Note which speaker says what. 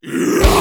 Speaker 1: Yeah!